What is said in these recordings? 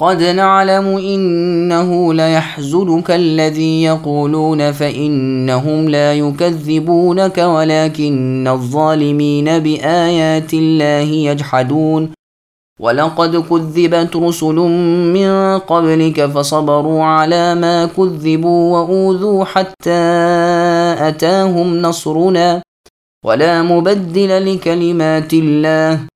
قد نعلم إنه ليحزنك الذي يقولون فإنهم لا يكذبونك ولكن الظالمين بآيات الله يجحدون ولقد كذبت رسل من قبلك فصبروا على ما كذبوا وأوذوا حتى أتاهم نصرنا ولا مبدل لكلمات الله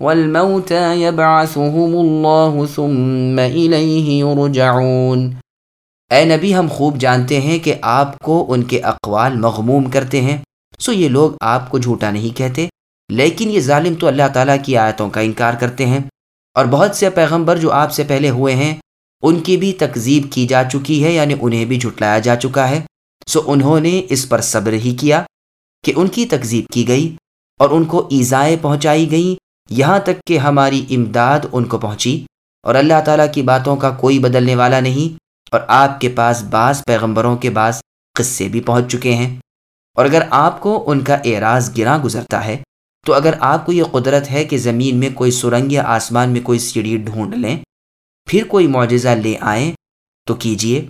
والموتى يبعثهم الله ثم إليه يرجعون۔ اے نبی، ہم خوب جانتے ہیں کہ آپ کو ان کے اقوال مغموم کرتے ہیں، سو یہ لوگ آپ کو جھوٹا نہیں کہتے۔ لیکن یہ ظالم تو اللہ تعالیٰ کی آیتوں کا انکار کرتے ہیں۔ اور بہت سے پیغمبر جو آپ سے پہلے ہوئے ہیں، ان کی بھی تکذیب کی جا چکی ہے یعنی انہیں بھی جھٹلایا جا چکا ہے۔ سو انہوں نے اس پر صبر ہی کیا کہ ان کی تکذیب کی گئی اور ان کو ایزائیں پہنچائی گئیں۔ یہاں تک کہ ہماری امداد ان کو پہنچی اور اللہ تعالیٰ کی باتوں کا کوئی بدلنے والا نہیں اور آپ کے پاس بعض پیغمبروں کے بعض قصے بھی پہنچ چکے ہیں۔ اور اگر آپ کو ان کا اعراض گراں گزرتا ہے، تو اگر آپ کو یہ قدرت ہے کہ زمین میں کوئی سرنگ یا آسمان میں کوئی سیڑھی ڈھونڈ لیں، پھر کوئی معجزہ لے آئیں تو کیجیے۔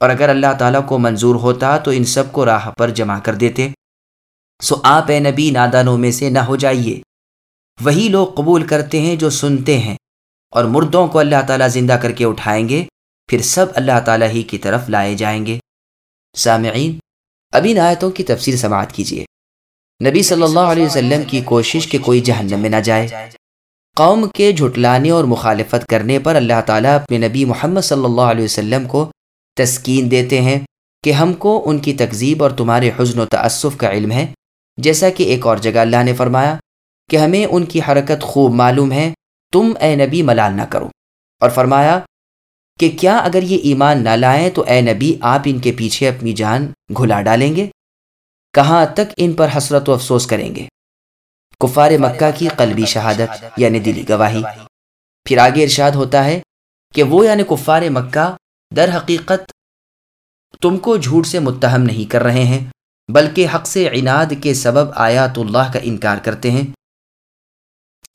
اور اگر اللہ تعالیٰ کو منظور ہوتا تو ان سب کو راہ پر جمع کر دیتے۔ سو آپ اے نبی نادانوں میں سے نہ ہو جائیے۔ وہی لوگ قبول کرتے ہیں جو سنتے ہیں اور مردوں کو اللہ تعالیٰ زندہ کر کے اٹھائیں گے، پھر سب اللہ تعالیٰ ہی کی طرف لائے جائیں گے۔ سامعین ابھی ان آیتوں کی تفصیل سماعت کیجیے نبی صلی اللہ علیہ وسلم کی کوشش کہ کوئی جہنم میں نہ جائے۔ قوم کے جھٹلانے اور مخالفت کرنے پر اللہ تعالیٰ اپنے نبی محمد صلی اللہ علیہ وسلم کو تسکین دیتے ہیں کہ ہم کو ان کی تکذیب اور تمہارے حزن و تعصف کا علم ہے، جیسا کہ ایک اور جگہ اللہ نے فرمایا کہ ہمیں ان کی حرکت خوب معلوم ہے، تم اے نبی ملال نہ کرو۔ اور فرمایا، کہ کیا اگر یہ ایمان نہ لائیں تو اے نبی آپ ان کے پیچھے اپنی جان گھلا ڈالیں گے؟ کہاں تک ان پر حسرت و افسوس کریں گے؟ کفار مکہ کی قلبی شہادت یعنی دلی گواہی۔ پھر آگے ارشاد ہوتا ہے کہ وہ یعنی کفار مکہ در حقیقت تم کو جھوٹ سے متہم نہیں کر رہے ہیں، بلکہ حق سے عناد کے سبب آیات اللہ کا انکار کرتے ہیں۔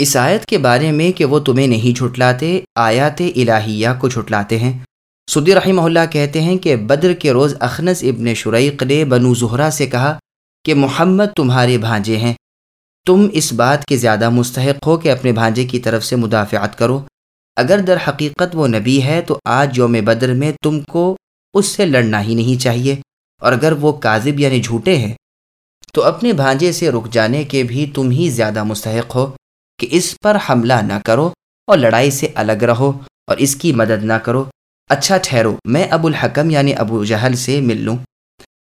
اس آیت کے بارے میں کہ وہ تمہیں نہیں جھٹلاتے، آیات الہیہ کو جھٹلاتے ہیں۔ سدی رحمہ اللہ کہتے ہیں کہ بدر کے روز اخنس ابن شریق نے بنو زہرا سے کہا کہ محمد تمہارے بھانجے ہیں۔ تم اس بات کے زیادہ مستحق ہو کہ اپنے بھانجے کی طرف سے مدافعت کرو۔ اگر در حقیقت وہ نبی ہے تو آج یوم بدر میں تم کو اس سے لڑنا ہی نہیں چاہیے۔ اور اگر وہ کاذب یعنی جھوٹے ہیں تو اپنے بھانجے سے رک جانے کے بھی تم ہی زیادہ مستحق ہو۔ کہ اس پر حملہ نہ کرو اور لڑائی سے الگ رہو اور اس کی مدد نہ کرو۔ اچھا ٹھہرو، میں ابو الحکم یعنی ابو جہل سے مل لوں۔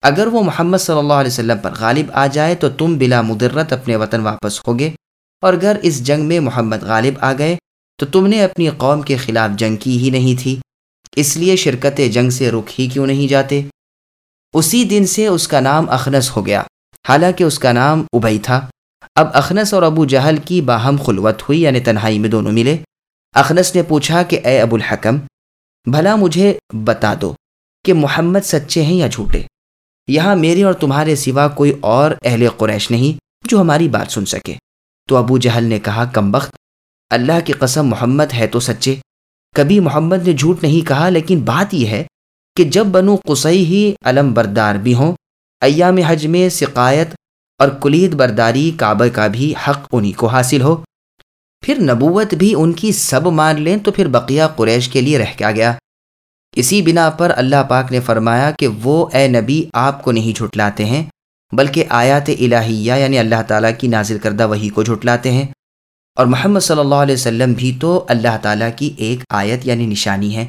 اگر وہ محمد صلی اللہ علیہ وسلم پر غالب آ جائے تو تم بلا مدرت اپنے وطن واپس ہوگے۔ اور اگر اس جنگ میں محمد غالب آ گئے تو تم نے اپنی قوم کے خلاف جنگ کی ہی نہیں تھی۔ اس لیے شرکت جنگ سے رک ہی کیوں نہیں جاتے؟ اسی دن سے اس کا نام اخنس ہو گیا۔ حالانکہ اس کا نام ابئی تھا۔ اب اخنس اور ابو جہل کی باہم خلوت ہوئی یعنی تنہائی میں دونوں ملے۔ اخنس نے پوچھا کہ، اے ابو الحکم، بھلا مجھے بتا دو کہ محمد سچے ہیں یا جھوٹے؟ یہاں میرے اور تمہارے سوا کوئی اور اہل قریش نہیں جو ہماری بات سن سکے۔ تو ابو جہل نے کہا، کم بخت، اللہ کی قسم، محمد ہے تو سچے۔ کبھی محمد نے جھوٹ نہیں کہا، لیکن بات یہ ہے کہ جب بنو قصی ہی علم بردار بھی ہوں، ایام حج میں سقایت اور کلید برداری کعبہ کا بھی حق انہی کو حاصل ہو۔ پھر نبوت بھی ان کی سب مان لیں تو پھر بقیہ قریش کے لیے رہ کیا گیا۔ اسی بنا پر اللہ پاک نے فرمایا کہ وہ اے نبی آپ کو نہیں جھٹلاتے ہیں، بلکہ آیات الہیہ یعنی اللہ تعالیٰ کی نازل کردہ وہی کو جھٹلاتے ہیں۔ اور محمد صلی اللہ علیہ وسلم بھی تو اللہ تعالیٰ کی ایک آیت یعنی نشانی ہے۔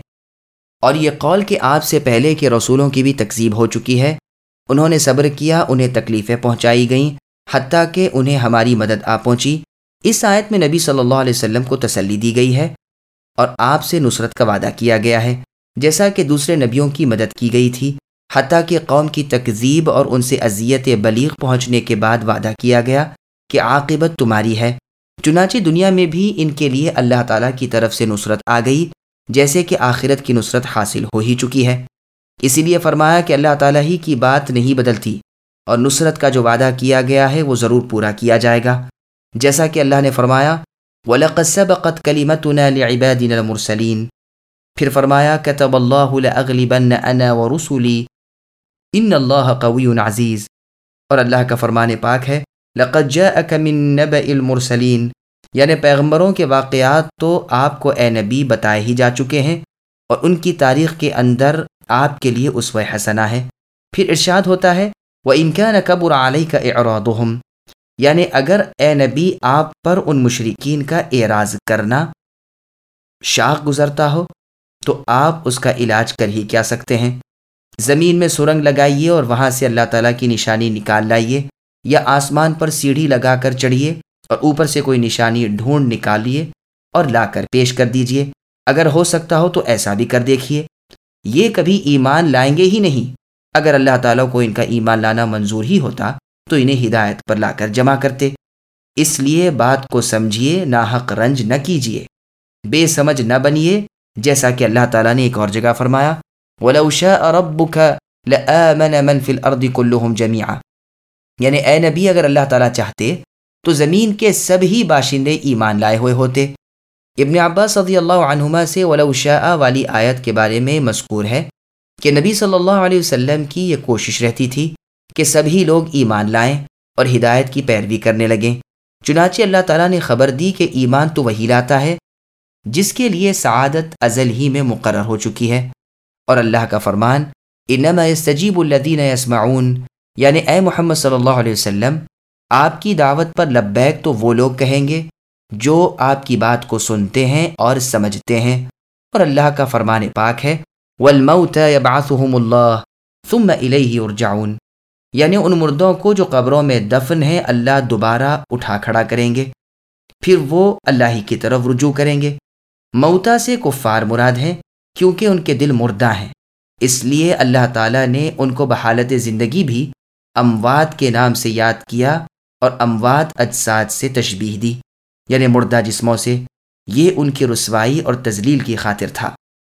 اور یہ قول کہ آپ سے پہلے کے رسولوں کی بھی تکذیب ہو چکی ہے انہوں نے صبر کیا، انہیں تکلیفیں پہنچائی گئیں، حتیٰ کہ انہیں ہماری مدد آ پہنچی۔ اس آیت میں نبی صلی اللہ علیہ وسلم کو تسلی دی گئی ہے اور آپ سے نصرت کا وعدہ کیا گیا ہے۔ جیسا کہ دوسرے نبیوں کی مدد کی گئی تھی، حتیٰ کہ قوم کی تکذیب اور ان سے اذیت بلیغ پہنچنے کے بعد وعدہ کیا گیا کہ عاقبت تمہاری ہے۔ چنانچہ دنیا میں بھی ان کے لیے اللہ تعالیٰ کی طرف سے نصرت آ گئی، جیسے کہ آخرت کی نصرت حاصل ہو ہی چکی ہے۔ اسی لیے فرمایا کہ اللہ تعالیٰ ہی کی بات نہیں بدلتی اور نصرت کا جو وعدہ کیا گیا ہے وہ ضرور پورا کیا جائے گا۔ جیسا کہ اللہ نے فرمایا، وَلَقَدْ سَبَقَتْ كَلِمَتُنَا لِعِبَادِنَا الْمُرْسَلِينَ۔ پھر فرمایا، كَتَبَ اللَّهُ لَأَغْلِبَنَّ أَنَا وَرُسُلِي۔ ان اللہ قوی عزیز اور اللہ کا فرمان پاک ہے، لقد جاءك من نبأ المرسلین یعنی پیغمبروں کے واقعات تو آپ کو اے نبی بتائے ہی جا چکے ہیں اور ان کی تاریخ کے اندر آپ کے لیے اس حسنا ہے۔ پھر ارشاد ہوتا ہے وہ امکان قبر علیہ کا اعراضهم یعنی اگر اے نبی آپ پر ان مشرقین کا اعراض کرنا شاخ گزرتا ہو، تو آپ اس کا علاج کر ہی کیا سکتے ہیں۔ زمین میں سرنگ لگائیے اور وہاں سے اللہ تعالیٰ کی نشانی نکال لائیے، یا آسمان پر سیڑھی لگا کر چڑھیے اور اوپر سے کوئی نشانی ڈھونڈ نکالیے اور لا کر پیش کر دیجیے اگر ہو سکتا ہو تو ایسا بھی کر دیکھیے۔ یہ کبھی ایمان لائیں گے ہی نہیں۔ اگر اللہ تعالیٰ کو ان کا ایمان لانا منظور ہی ہوتا، تو انہیں ہدایت پر لا کر جمع کرتے۔ اس لیے بات کو سمجھیے نہ حق رنج نہ کیجیے۔ بے سمجھ نہ بنیے، جیسا کہ اللہ تعالیٰ نے ایک اور جگہ فرمایا، وَلَوْ شَاءَ رَبُّكَ لَآمَنَ فِي الْأَرْضِ كُلُّهُمْ جَمِيعًا۔ یعنی اے نبی، اگر اللہ تعالیٰ چاہتے، تو زمین کے سبھی باشندے ایمان لائے ہوئے ہوتے۔ ابن عباس صدی اللہ عنہما سے وَلَوْ والی آیت کے بارے میں مذکور ہے کہ نبی صلی اللہ علیہ وسلم کی یہ کوشش رہتی تھی کہ سبھی لوگ ایمان لائیں اور ہدایت کی پیروی کرنے لگیں۔ چنانچہ اللہ تعالیٰ نے خبر دی کہ ایمان تو وہی لاتا ہے جس کے لیے سعادت ازل ہی میں مقرر ہو چکی ہے۔ اور اللہ کا فرمان، انما استجیب الدین یسمعون یعنی اے محمد صلی اللہ علیہ وسلم، آپ کی دعوت پر لبیک تو وہ لوگ کہیں گے جو آپ کی بات کو سنتے ہیں اور سمجھتے ہیں۔ اور اللہ کا فرمان پاک ہے، والموت يبعثهم اللہ ثم الیہ ارجعون یعنی ان مردوں کو جو قبروں میں دفن ہیں، اللہ دوبارہ اٹھا کھڑا کریں گے۔ پھر وہ اللہ ہی کی طرف رجوع کریں گے۔ موتا سے کفار مراد ہیں، کیونکہ ان کے دل مردہ ہیں۔ اس لیے اللہ تعالیٰ نے ان کو بحالت زندگی بھی اموات کے نام سے یاد کیا اور اموات اجساد سے تشبیح دی۔ یعنی مردہ جسموں سے یہ ان کی رسوائی اور تزلیل کی خاطر تھا۔